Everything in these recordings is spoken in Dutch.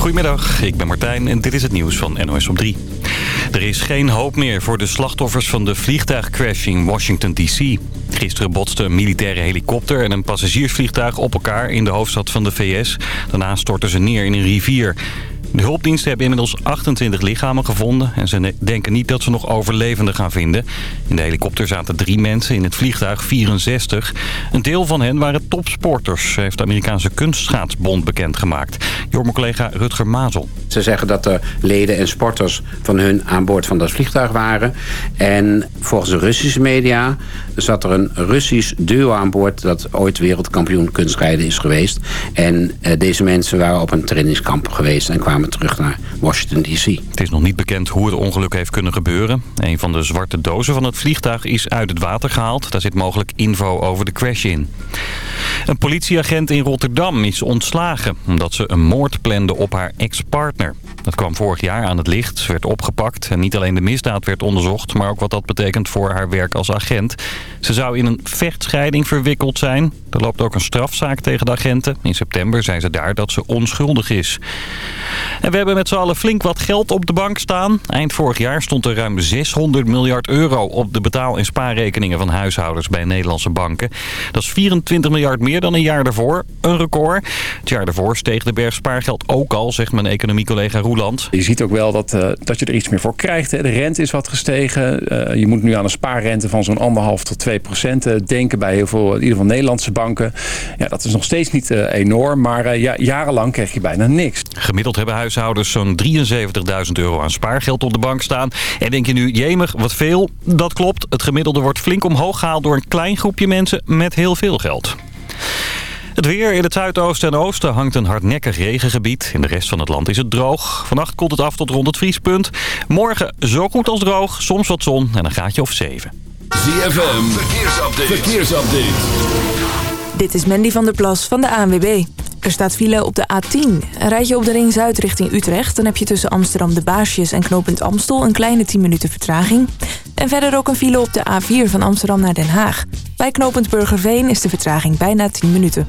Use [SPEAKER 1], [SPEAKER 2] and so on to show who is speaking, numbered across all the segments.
[SPEAKER 1] Goedemiddag, ik ben Martijn en dit is het nieuws van NOS op 3. Er is geen hoop meer voor de slachtoffers van de vliegtuigcrash in Washington D.C. Gisteren botsten een militaire helikopter en een passagiersvliegtuig op elkaar in de hoofdstad van de VS. Daarna stortten ze neer in een rivier. De hulpdiensten hebben inmiddels 28 lichamen gevonden... en ze denken niet dat ze nog overlevenden gaan vinden. In de helikopter zaten drie mensen, in het vliegtuig 64. Een deel van hen waren topsporters... heeft de Amerikaanse kunstschaatsbond bekendgemaakt. Jor mijn collega Rutger Mazel.
[SPEAKER 2] Ze zeggen dat er leden en sporters van hun aan boord van dat vliegtuig waren. En volgens de Russische media zat er een Russisch duo aan boord... dat ooit wereldkampioen kunstrijden is geweest. En uh, deze mensen waren op een trainingskamp geweest en kwamen terug naar Washington D.C.
[SPEAKER 1] Het is nog niet bekend hoe het ongeluk heeft kunnen gebeuren. Een van de zwarte dozen van het vliegtuig is uit het water gehaald. Daar zit mogelijk info over de crash in. Een politieagent in Rotterdam is ontslagen... omdat ze een moord plande op haar ex-partner. Dat kwam vorig jaar aan het licht, ze werd opgepakt... en niet alleen de misdaad werd onderzocht... maar ook wat dat betekent voor haar werk als agent. Ze zou in een vechtscheiding verwikkeld zijn. Er loopt ook een strafzaak tegen de agenten. In september zei ze daar dat ze onschuldig is. En we hebben met z'n allen flink wat geld op de bank staan. Eind vorig jaar stond er ruim 600 miljard euro op de betaal- en spaarrekeningen van huishoudens bij Nederlandse banken. Dat is 24 miljard meer dan een jaar daarvoor. Een record. Het jaar daarvoor steeg de berg spaargeld ook al, zegt mijn economiecollega Roeland.
[SPEAKER 3] Je ziet ook wel dat, uh, dat je er iets meer voor krijgt. Hè. De rente is wat gestegen. Uh, je moet nu aan een spaarrente van zo'n anderhalf tot 2 procent uh, denken bij heel veel, in ieder geval Nederlandse banken. Ja, dat is nog steeds niet enorm, maar ja, jarenlang krijg je bijna niks.
[SPEAKER 1] Gemiddeld hebben huishoudens zo'n 73.000 euro aan spaargeld op de bank staan. En denk je nu, jemig, wat veel? Dat klopt. Het gemiddelde wordt flink omhoog gehaald door een klein groepje mensen met heel veel geld. Het weer in het zuidoosten en oosten hangt een hardnekkig regengebied. In de rest van het land is het droog. Vannacht koelt het af tot rond het vriespunt. Morgen zo goed als droog, soms wat zon en een gaatje of 7.
[SPEAKER 4] ZFM, verkeersupdate. verkeersupdate.
[SPEAKER 5] Dit is Mandy van der Plas van de ANWB. Er staat file op de A10. Rijd je op de Ring Zuid richting Utrecht... dan heb je tussen Amsterdam de Baasjes en knooppunt Amstel... een kleine 10 minuten vertraging. En verder ook een file op de A4 van Amsterdam naar Den Haag. Bij knooppunt Burgerveen is de vertraging bijna 10 minuten.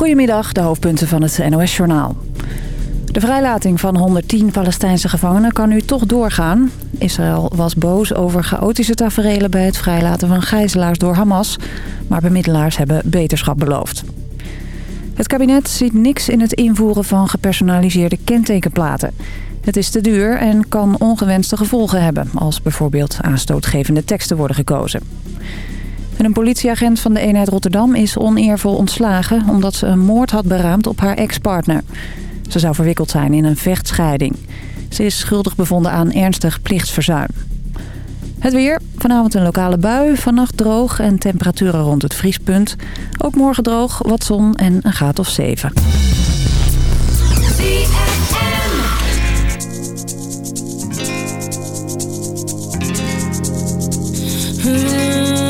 [SPEAKER 6] Goedemiddag, de hoofdpunten van het NOS-journaal. De vrijlating van 110 Palestijnse gevangenen kan nu toch doorgaan. Israël was boos over chaotische taferelen bij het vrijlaten van gijzelaars door Hamas. Maar bemiddelaars hebben beterschap beloofd. Het kabinet ziet niks in het invoeren van gepersonaliseerde kentekenplaten. Het is te duur en kan ongewenste gevolgen hebben... als bijvoorbeeld aanstootgevende teksten worden gekozen. En een politieagent van de eenheid Rotterdam is oneervol ontslagen... omdat ze een moord had beraamd op haar ex-partner. Ze zou verwikkeld zijn in een vechtscheiding. Ze is schuldig bevonden aan ernstig plichtsverzuim. Het weer. Vanavond een lokale bui. Vannacht droog en temperaturen rond het vriespunt. Ook morgen droog, wat zon en een graad of 7.
[SPEAKER 7] Like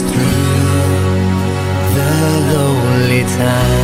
[SPEAKER 8] through The lonely times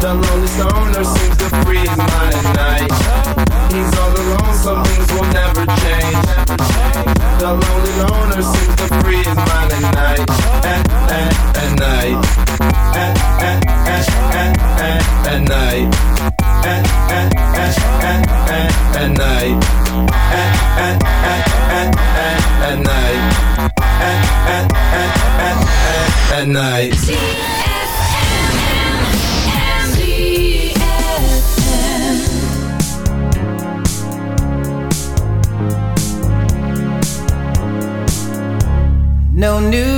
[SPEAKER 9] The lonely stoner seems to free his mind at night. He's all alone, some things will never change. The lonely loner seems to free his mind at night. At, at, at night. At, at, at, at, at, at night. At, at, at, at, at, at night. At, at, at, at, at, at night. At, at, at, at, at, at night.
[SPEAKER 8] new.